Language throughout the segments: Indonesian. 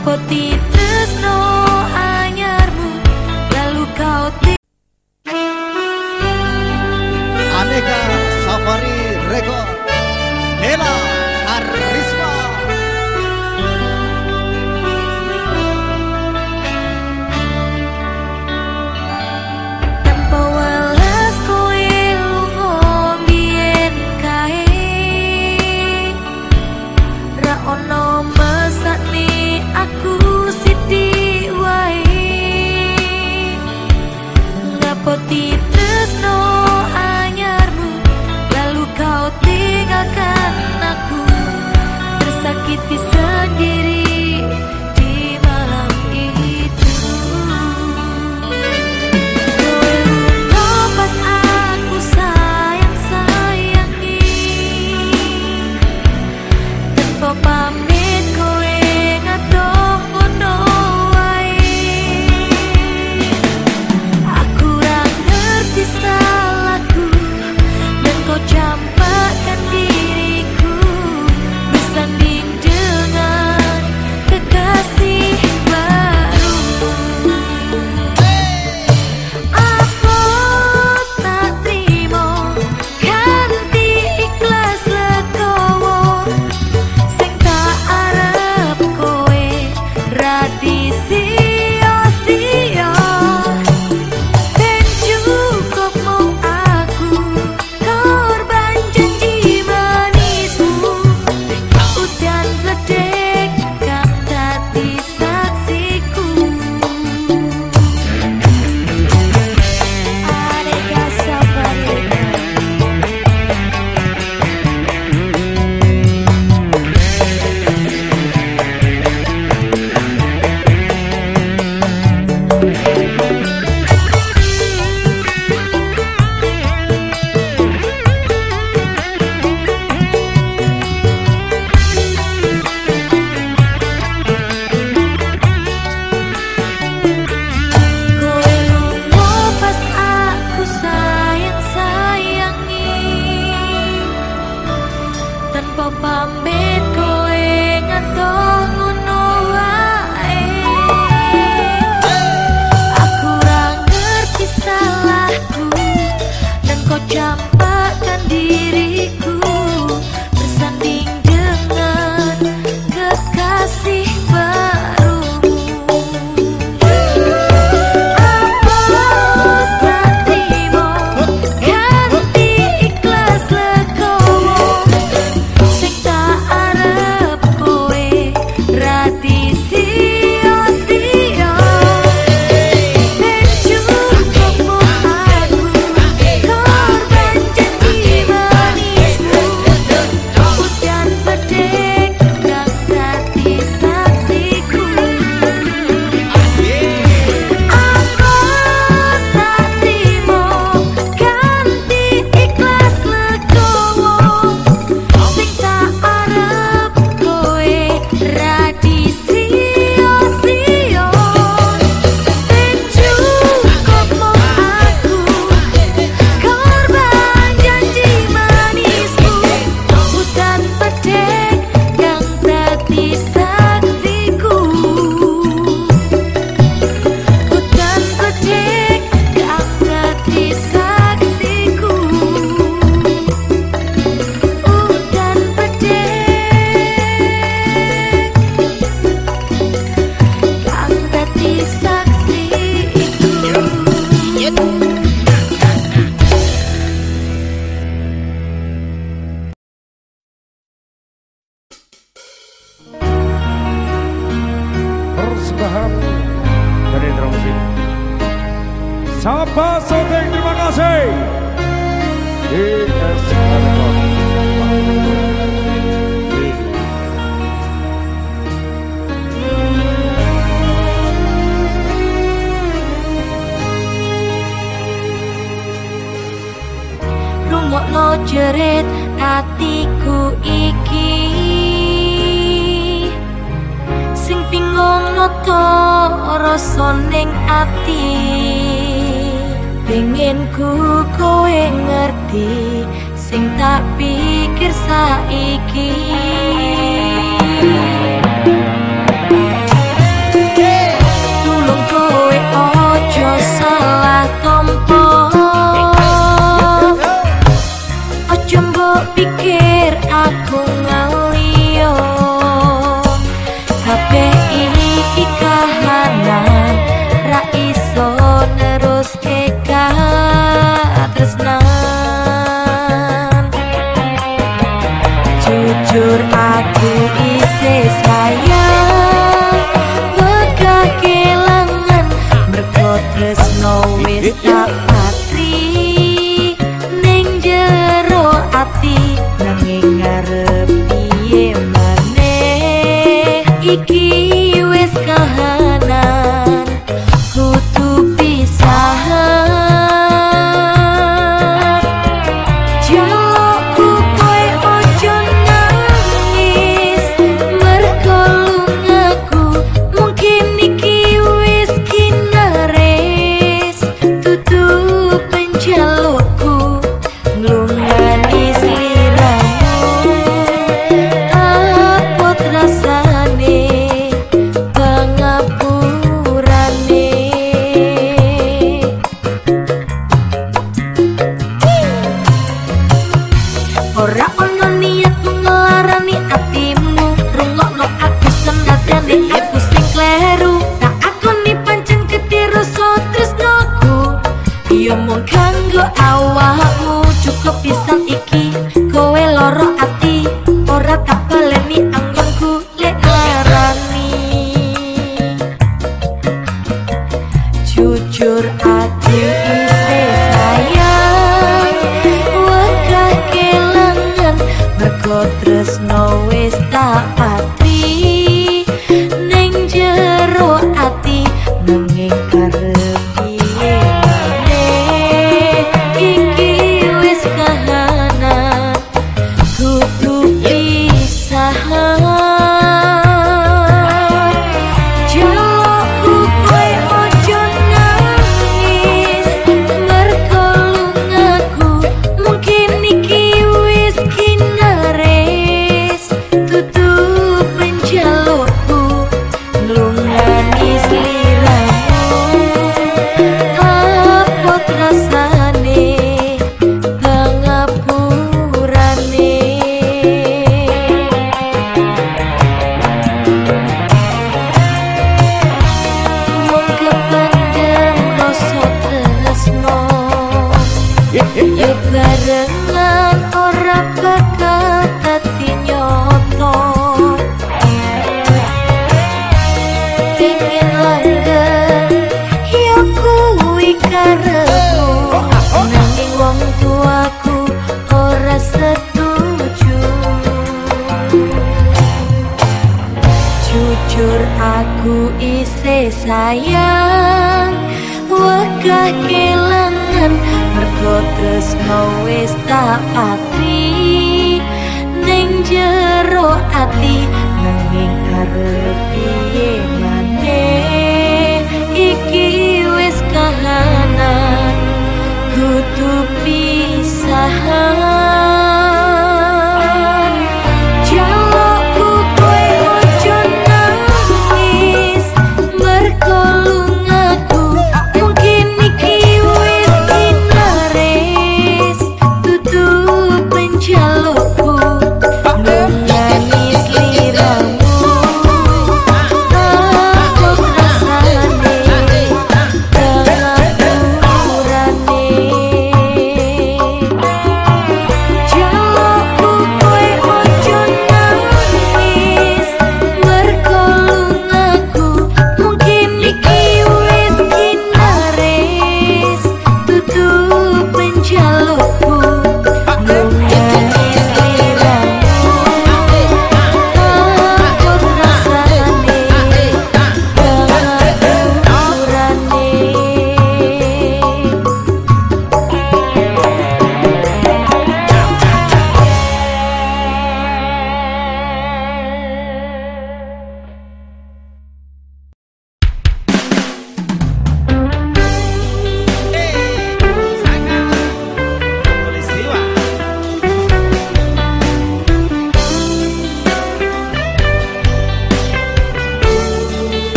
Ako titres no ambitku ingat tunggu pikir saiki. iki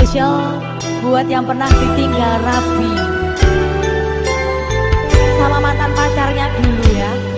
spesial buat yang pernah ditinggal rapi sama mantan pacarnya dulu ya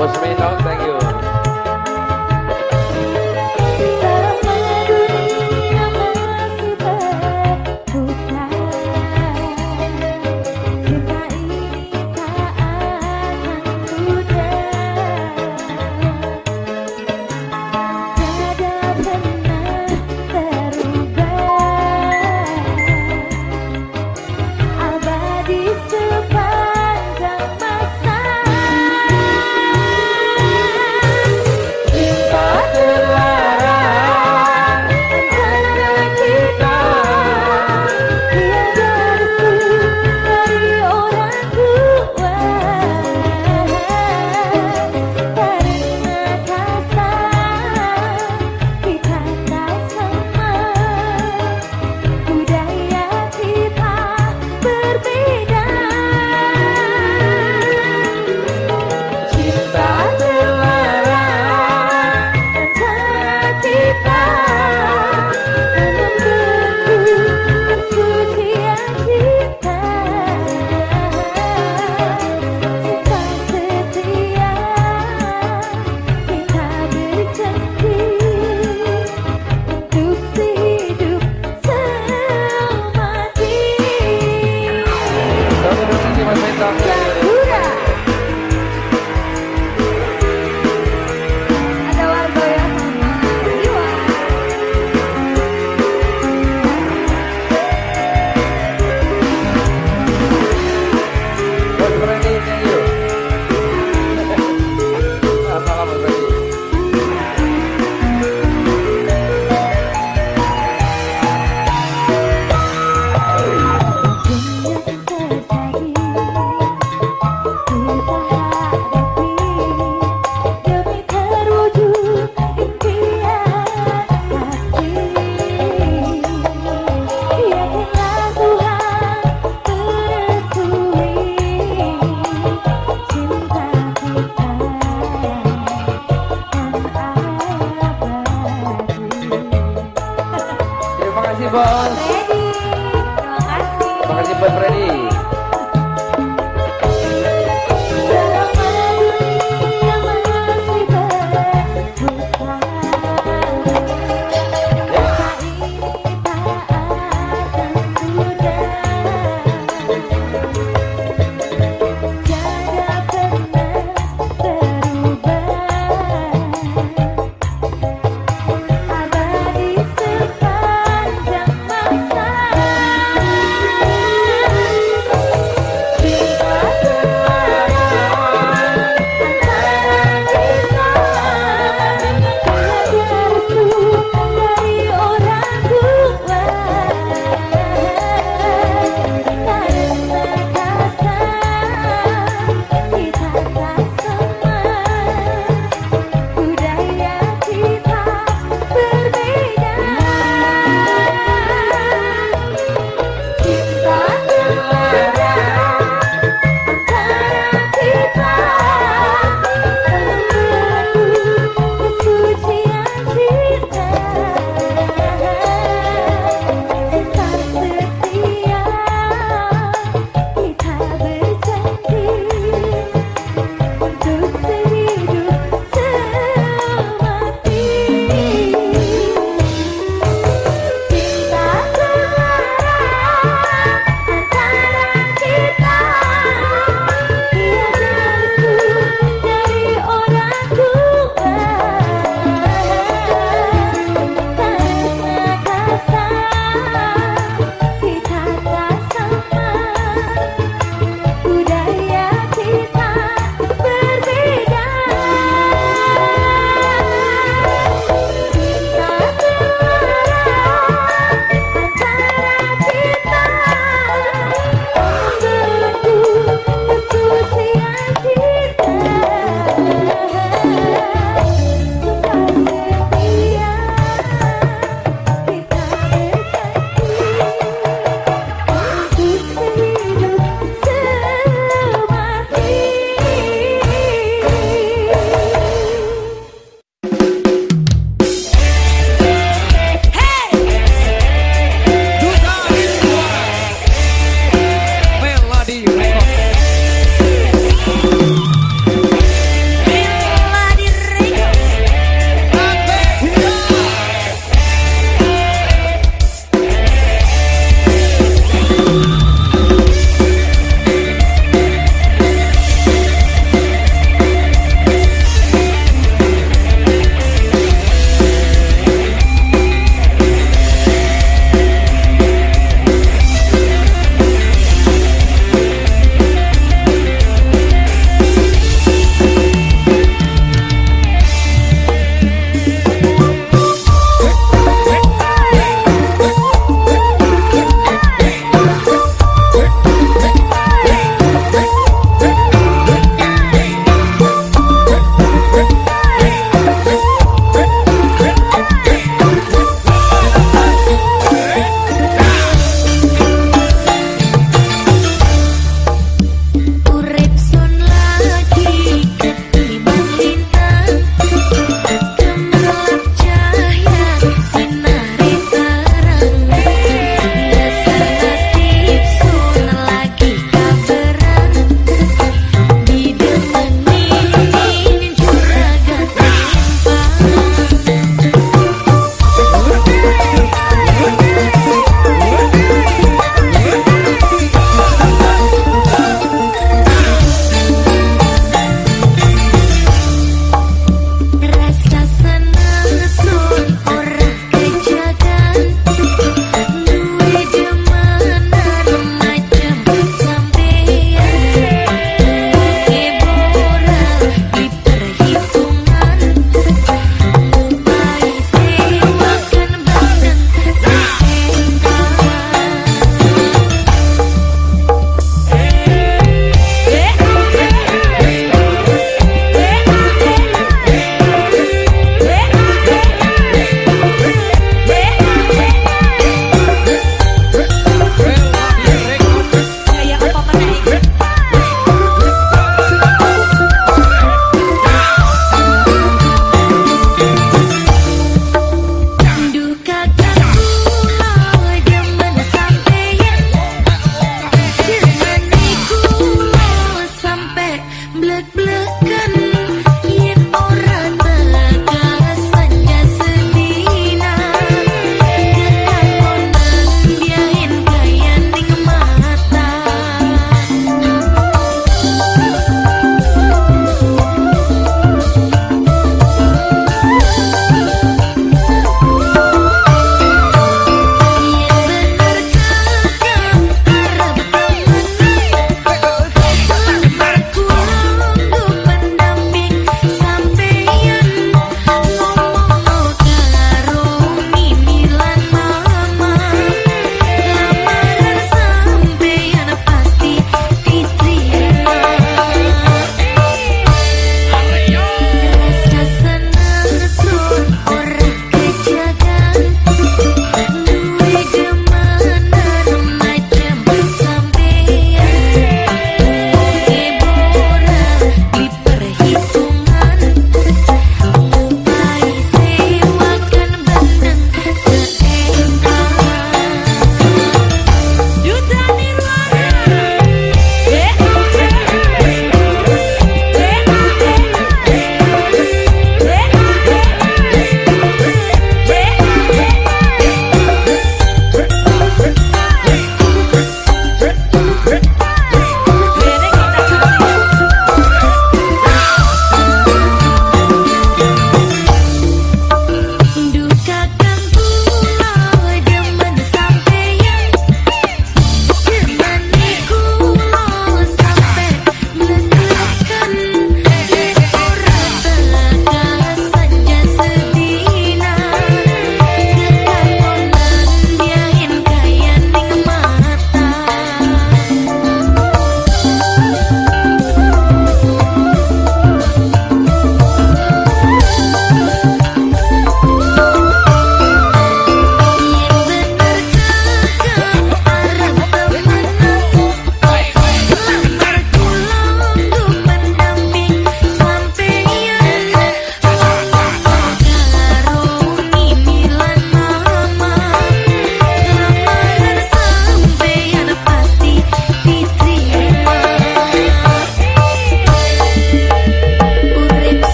Goshmi Long, thank you.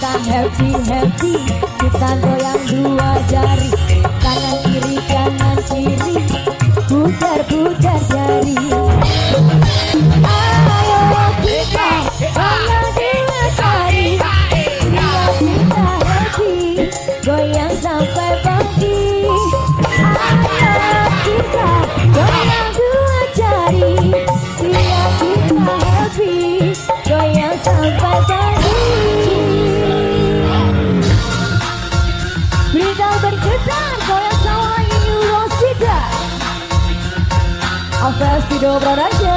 सा happy happy Yo, Brasil.